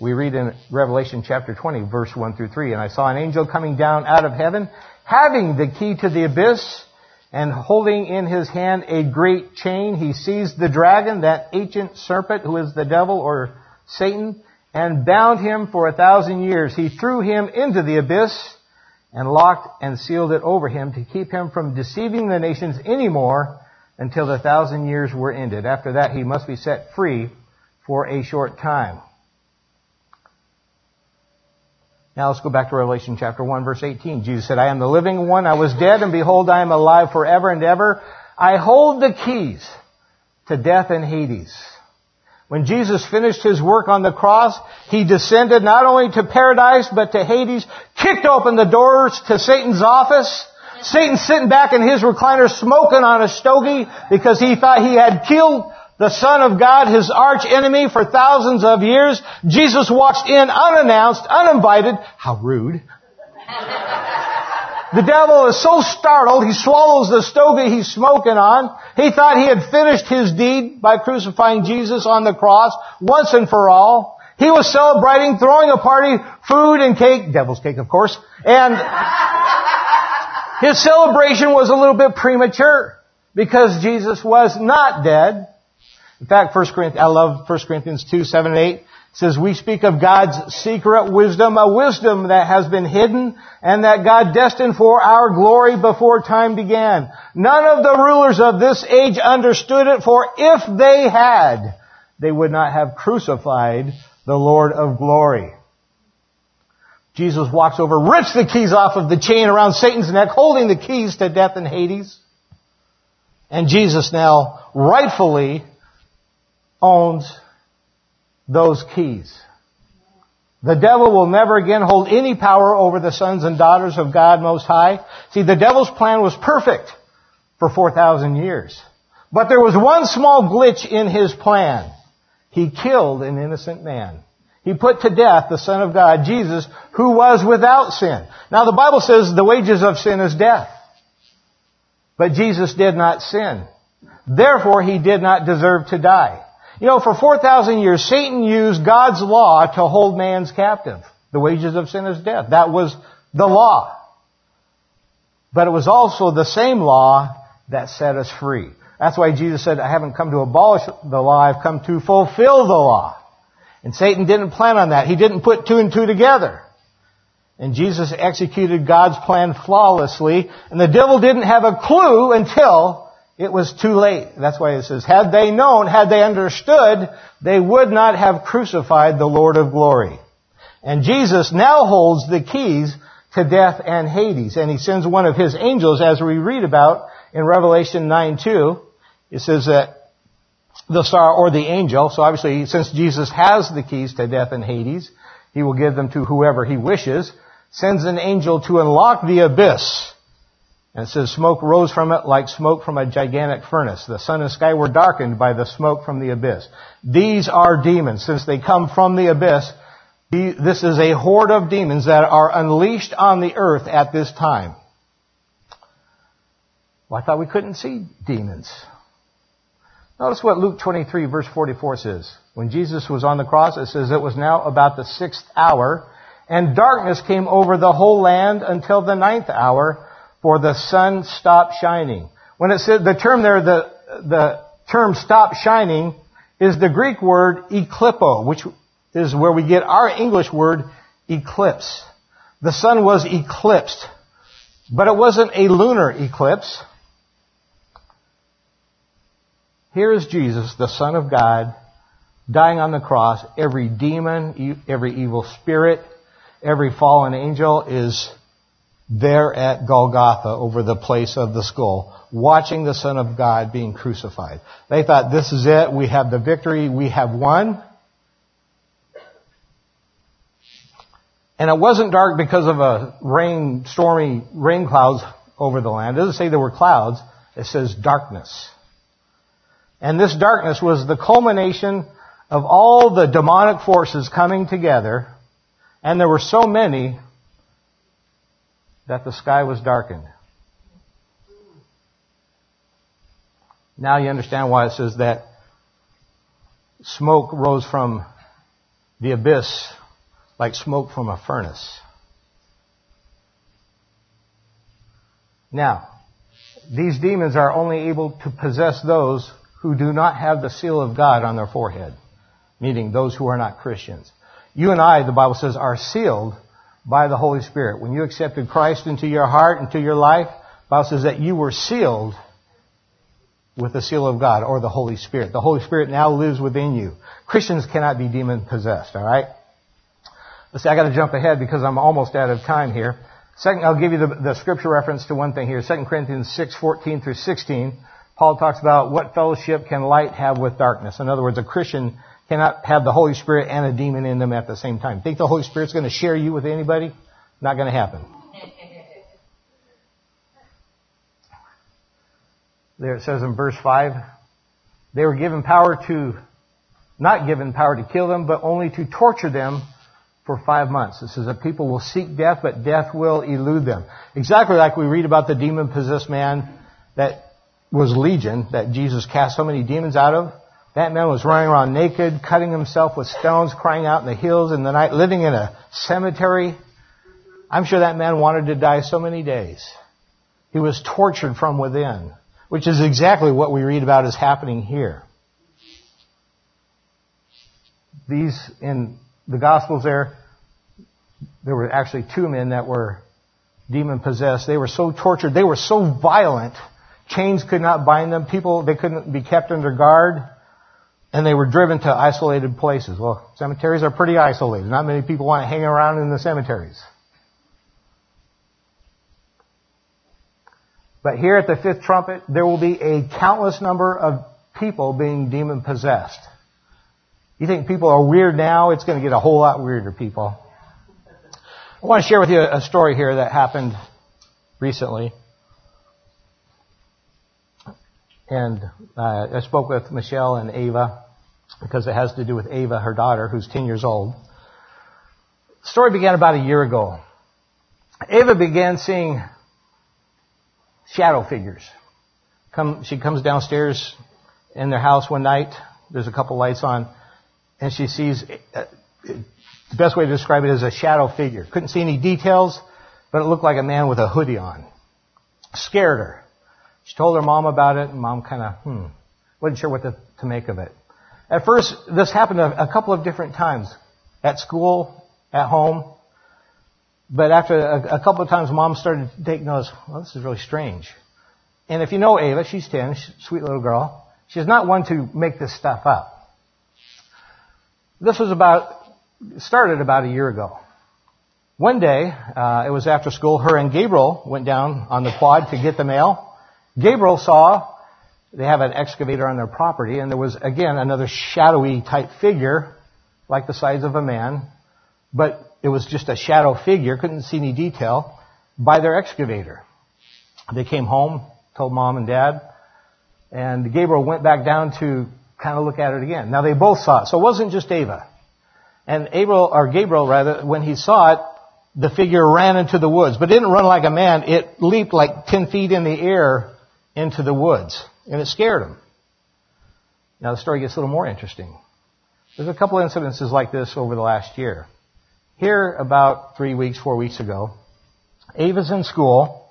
We read in Revelation chapter 20 verse 1 through 3, and I saw an angel coming down out of heaven, having the key to the abyss, and holding in his hand a great chain, he seized the dragon, that ancient serpent who is the devil or Satan, and bound him for a thousand years. He threw him into the abyss and locked and sealed it over him to keep him from deceiving the nations anymore until the thousand years were ended. After that, he must be set free for a short time. Now let's go back to Revelation chapter 1 verse 18. Jesus said, I am the living one. I was dead and behold, I am alive forever and ever. I hold the keys to death and Hades. When Jesus finished his work on the cross, he descended not only to paradise, but to Hades, kicked open the doors to Satan's office. Satan sitting back in his recliner smoking on a stogie because he thought he had killed the Son of God, his arch enemy for thousands of years. Jesus walks in unannounced, uninvited. How rude. The devil is so startled, he swallows the stogie he's smoking on. He thought he had finished his deed by crucifying Jesus on the cross once and for all. He was celebrating, throwing a party, food and cake, devil's cake of course, and his celebration was a little bit premature because Jesus was not dead. In fact, 1 Corinthians, I love 1 Corinthians 2, 7 and 8 says we speak of God's secret wisdom, a wisdom that has been hidden and that God destined for our glory before time began. None of the rulers of this age understood it, for if they had, they would not have crucified the Lord of glory. Jesus walks over, rips the keys off of the chain around Satan's neck, holding the keys to death and Hades. And Jesus now rightfully owns those keys. The devil will never again hold any power over the sons and daughters of God Most High. See, the devil's plan was perfect for 4,000 years. But there was one small glitch in his plan. He killed an innocent man. He put to death the Son of God, Jesus, who was without sin. Now the Bible says the wages of sin is death. But Jesus did not sin. Therefore, he did not deserve to die. You know, for 4,000 years, Satan used God's law to hold man's captive. The wages of sin is death. That was the law. But it was also the same law that set us free. That's why Jesus said, I haven't come to abolish the law, I've come to fulfill the law. And Satan didn't plan on that. He didn't put two and two together. And Jesus executed God's plan flawlessly, and the devil didn't have a clue until it was too late. That's why it says, had they known, had they understood, they would not have crucified the Lord of glory. And Jesus now holds the keys to death and Hades. And he sends one of his angels, as we read about in Revelation 9 2. It says that the star or the angel, so obviously since Jesus has the keys to death and Hades, he will give them to whoever he wishes, sends an angel to unlock the abyss and it says, smoke rose from it like smoke from a gigantic furnace. The sun and sky were darkened by the smoke from the abyss. These are demons. Since they come from the abyss, this is a horde of demons that are unleashed on the earth at this time. Well, I thought we couldn't see demons. Notice what Luke 23 verse 44 says. When Jesus was on the cross, it says it was now about the sixth hour, and darkness came over the whole land until the ninth hour, for the sun stopped shining. When it said, the term there, the, the term stop shining is the Greek word eklippo, which is where we get our English word eclipse. The sun was eclipsed, but it wasn't a lunar eclipse. Here is Jesus, the Son of God, dying on the cross. Every demon, every evil spirit, every fallen angel is there at Golgotha over the place of the skull, watching the Son of God being crucified. They thought, this is it, we have the victory, we have won. And it wasn't dark because of a rain, stormy rain clouds over the land. It doesn't say there were clouds, it says darkness. And this darkness was the culmination of all the demonic forces coming together, and there were so many that the sky was darkened. Now you understand why it says that smoke rose from the abyss like smoke from a furnace. Now, these demons are only able to possess those who do not have the seal of God on their forehead, meaning those who are not Christians. You and I, the Bible says, are sealed by the Holy Spirit. When you accepted Christ into your heart, into your life, the Bible says that you were sealed with the seal of God or the Holy Spirit. The Holy Spirit now lives within you. Christians cannot be demon possessed, alright? Let's see, I gotta jump ahead because I'm almost out of time here. Second, I'll give you the, the scripture reference to one thing here. 2 Corinthians 6, 14 through 16. Paul talks about what fellowship can light have with darkness. In other words, a Christian cannot have the Holy Spirit and a demon in them at the same time. Think the Holy Spirit's going to share you with anybody? Not going to happen. There it says in verse 5, they were given power to, not given power to kill them, but only to torture them for five months. It says that people will seek death, but death will elude them. Exactly like we read about the demon possessed man that was Legion that Jesus cast so many demons out of. That man was running around naked, cutting himself with stones, crying out in the hills in the night, living in a cemetery. I'm sure that man wanted to die so many days. He was tortured from within, which is exactly what we read about is happening here. These, in the Gospels there, there were actually two men that were demon possessed. They were so tortured, they were so violent Chains could not bind them. People, they couldn't be kept under guard. And they were driven to isolated places. Well, cemeteries are pretty isolated. Not many people want to hang around in the cemeteries. But here at the fifth trumpet, there will be a countless number of people being demon possessed. You think people are weird now? It's going to get a whole lot weirder, people. I want to share with you a story here that happened recently. And uh, I spoke with Michelle and Ava because it has to do with Ava, her daughter, who's 10 years old. The story began about a year ago. Ava began seeing shadow figures. Come, she comes downstairs in their house one night. There's a couple lights on, and she sees. Uh, the best way to describe it is a shadow figure. Couldn't see any details, but it looked like a man with a hoodie on. Scared her. She told her mom about it, and mom kind of, hmm, wasn't sure what to, to, make of it. At first, this happened a, a couple of different times. At school, at home. But after a, a couple of times, mom started to take notice, well, this is really strange. And if you know Ava, she's 10, she's sweet little girl. She's not one to make this stuff up. This was about, started about a year ago. One day, uh, it was after school, her and Gabriel went down on the quad to get the mail. Gabriel saw they have an excavator on their property, and there was again another shadowy type figure, like the size of a man, but it was just a shadow figure, couldn't see any detail, by their excavator. They came home, told mom and dad, and Gabriel went back down to kind of look at it again. Now they both saw it, so it wasn't just Ava. And Gabriel, or Gabriel rather, when he saw it, the figure ran into the woods, but didn't run like a man. It leaped like 10 feet in the air into the woods, and it scared him. Now the story gets a little more interesting. There's a couple incidences like this over the last year. Here, about three weeks, four weeks ago, Ava's in school,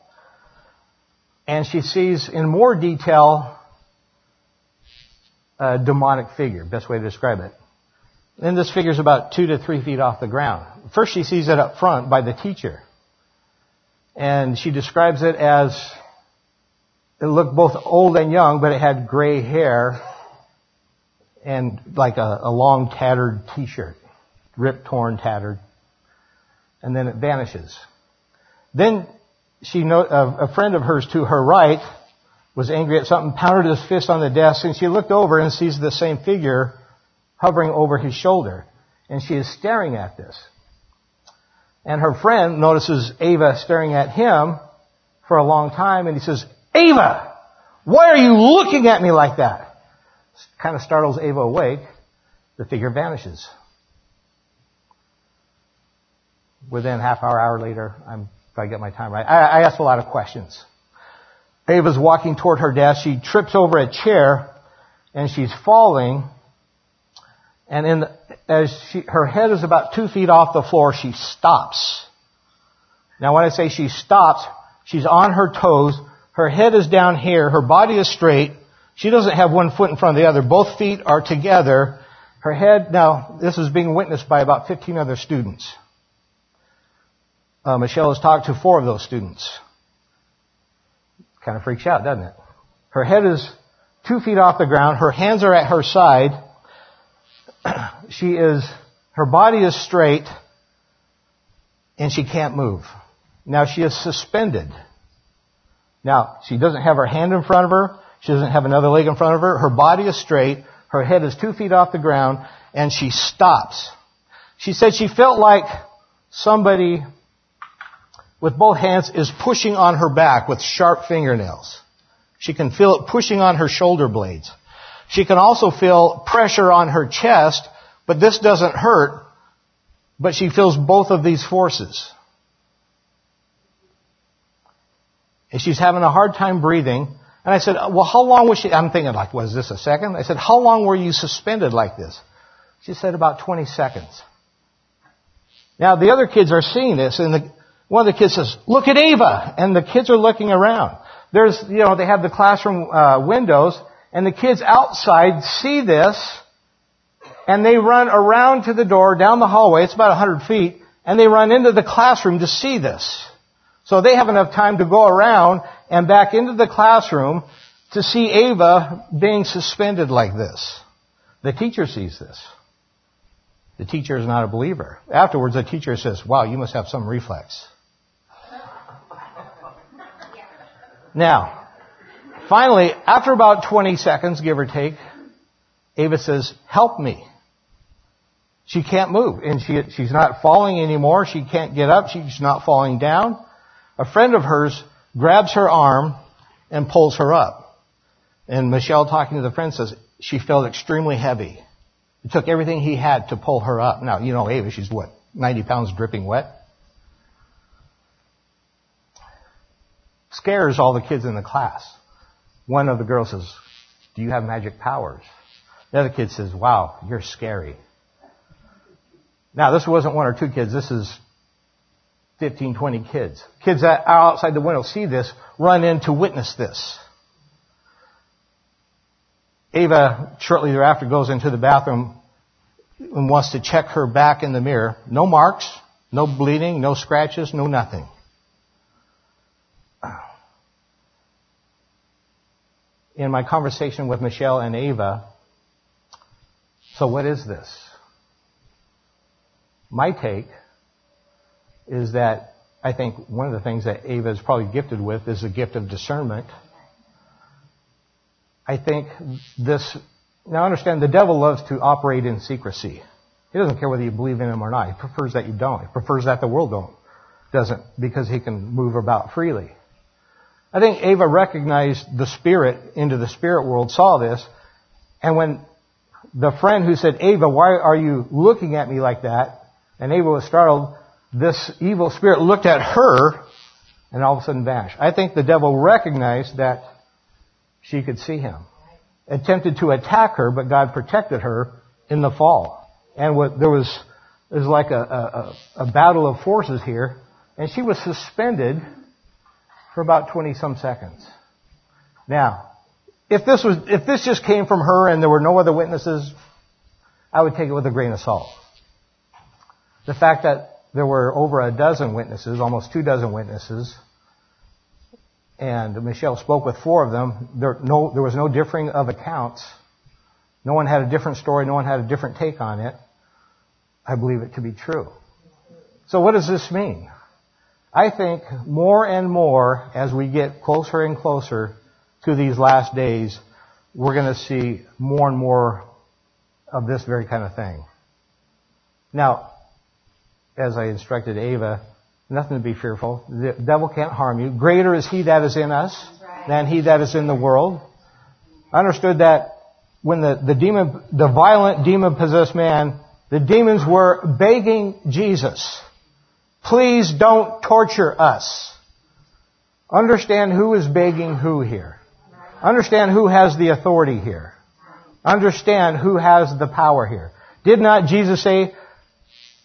and she sees in more detail a demonic figure, best way to describe it. And this figure's about two to three feet off the ground. First she sees it up front by the teacher. And she describes it as, it looked both old and young, but it had gray hair and like a, a long tattered t-shirt. Ripped, torn, tattered. And then it vanishes. Then she, a, a friend of hers to her right was angry at something, pounded his fist on the desk, and she looked over and sees the same figure hovering over his shoulder. And she is staring at this. And her friend notices Ava staring at him for a long time, and he says, Ava, why are you looking at me like that? Kind of startles Ava awake. The figure vanishes. Within half hour, hour later, I'm, if I get my time right, I, I asked a lot of questions. Ava's walking toward her desk. She trips over a chair and she's falling. And in the, as she, her head is about two feet off the floor, she stops. Now when I say she stops, she's on her toes. Her head is down here. Her body is straight. She doesn't have one foot in front of the other. Both feet are together. Her head, now, this is being witnessed by about 15 other students. Uh, Michelle has talked to four of those students. Kind of freaks out, doesn't it? Her head is two feet off the ground. Her hands are at her side. she is, her body is straight and she can't move. Now she is suspended. Now, she doesn't have her hand in front of her. She doesn't have another leg in front of her. Her body is straight. Her head is two feet off the ground and she stops. She said she felt like somebody with both hands is pushing on her back with sharp fingernails. She can feel it pushing on her shoulder blades. She can also feel pressure on her chest, but this doesn't hurt, but she feels both of these forces. And she's having a hard time breathing. And I said, well, how long was she, I'm thinking like, was this a second? I said, how long were you suspended like this? She said about 20 seconds. Now the other kids are seeing this and the, one of the kids says, look at Ava. And the kids are looking around. There's, you know, they have the classroom uh, windows and the kids outside see this and they run around to the door down the hallway. It's about 100 feet and they run into the classroom to see this. So they have enough time to go around and back into the classroom to see Ava being suspended like this. The teacher sees this. The teacher is not a believer. Afterwards, the teacher says, wow, you must have some reflex. Now, finally, after about 20 seconds, give or take, Ava says, help me. She can't move and she, she's not falling anymore. She can't get up. She's not falling down. A friend of hers grabs her arm and pulls her up. And Michelle talking to the friend says she felt extremely heavy. It took everything he had to pull her up. Now, you know Ava, she's what, 90 pounds dripping wet? scares all the kids in the class. One of the girls says, do you have magic powers? The other kid says, wow, you're scary. Now, this wasn't one or two kids. This is 15, 20 kids. Kids that are outside the window see this, run in to witness this. Ava, shortly thereafter, goes into the bathroom and wants to check her back in the mirror. No marks, no bleeding, no scratches, no nothing. in my conversation with Michelle and Ava, so what is this? My take is that I think one of the things that Ava is probably gifted with is the gift of discernment. I think this, now understand the devil loves to operate in secrecy. He doesn't care whether you believe in him or not. He prefers that you don't. He prefers that the world don't, doesn't, because he can move about freely. I think Ava recognized the spirit into the spirit world, saw this, and when the friend who said, Ava, why are you looking at me like that? And Ava was startled. This evil spirit looked at her and all of a sudden vanished. I think the devil recognized that she could see him. Attempted to attack her, but God protected her in the fall. And what, there was, there was like a, a, a battle of forces here, and she was suspended for about 20 some seconds. Now, if this was, if this just came from her and there were no other witnesses, I would take it with a grain of salt. The fact that there were over a dozen witnesses, almost two dozen witnesses, and Michelle spoke with four of them, there, no, there was no differing of accounts. No one had a different story, no one had a different take on it. I believe it to be true. So what does this mean? I think more and more as we get closer and closer to these last days, we're going to see more and more of this very kind of thing. Now, as I instructed Ava, nothing to be fearful. The devil can't harm you. Greater is he that is in us than he that is in the world. I understood that when the, the demon, the violent demon possessed man, the demons were begging Jesus, please don't torture us. Understand who is begging who here. Understand who has the authority here. Understand who has the power here. Did not Jesus say,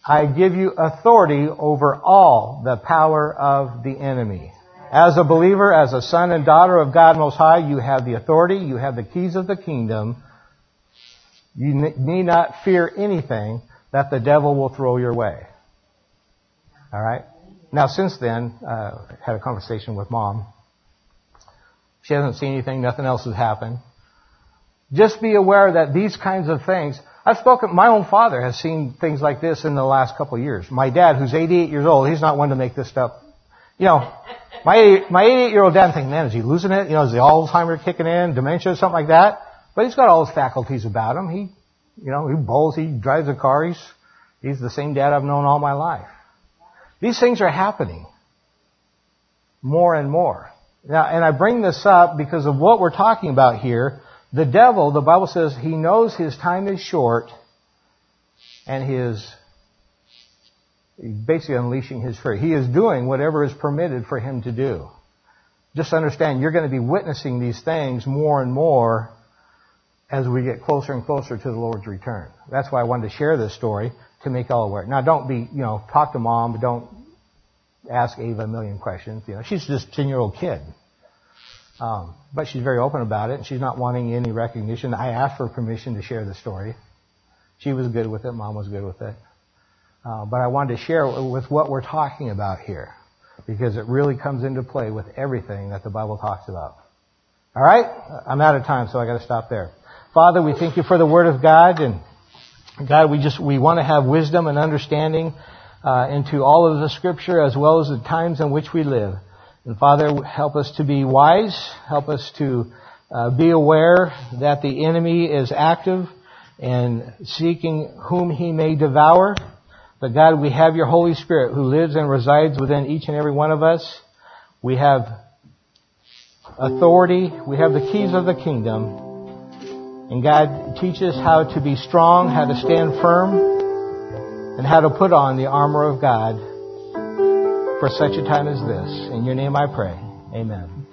I give you authority over all the power of the enemy. As a believer, as a son and daughter of God Most High, you have the authority, you have the keys of the kingdom. You need not fear anything that the devil will throw your way. Alright? Now since then, uh, had a conversation with mom. She hasn't seen anything, nothing else has happened. Just be aware that these kinds of things, I've spoken, my own father has seen things like this in the last couple of years. My dad, who's 88 years old, he's not one to make this stuff. You know, my, my 88 year old dad thinking, man, is he losing it? You know, is the Alzheimer kicking in, dementia, something like that? But he's got all his faculties about him. He, you know, he bowls, he drives a car, he's, he's the same dad I've known all my life. These things are happening more and more. Now, and I bring this up because of what we're talking about here the devil, the Bible says, he knows his time is short and his basically unleashing his fury. He is doing whatever is permitted for him to do. Just understand, you're going to be witnessing these things more and more as we get closer and closer to the Lord's return. That's why I wanted to share this story to make all aware. Now, don't be, you know, talk to mom, but don't ask Ava a million questions. You know, she's just a 10 year old kid. Um, but she's very open about it, and she's not wanting any recognition. I asked for permission to share the story. She was good with it. Mom was good with it. Uh, but I wanted to share with what we're talking about here, because it really comes into play with everything that the Bible talks about. All right, I'm out of time, so I got to stop there. Father, we thank you for the Word of God, and God, we just we want to have wisdom and understanding uh, into all of the Scripture as well as the times in which we live. And Father, help us to be wise. Help us to uh, be aware that the enemy is active and seeking whom he may devour. But God, we have your Holy Spirit who lives and resides within each and every one of us. We have authority. We have the keys of the kingdom. And God, teach us how to be strong, how to stand firm, and how to put on the armor of God for such a time as this. In your name I pray. Amen.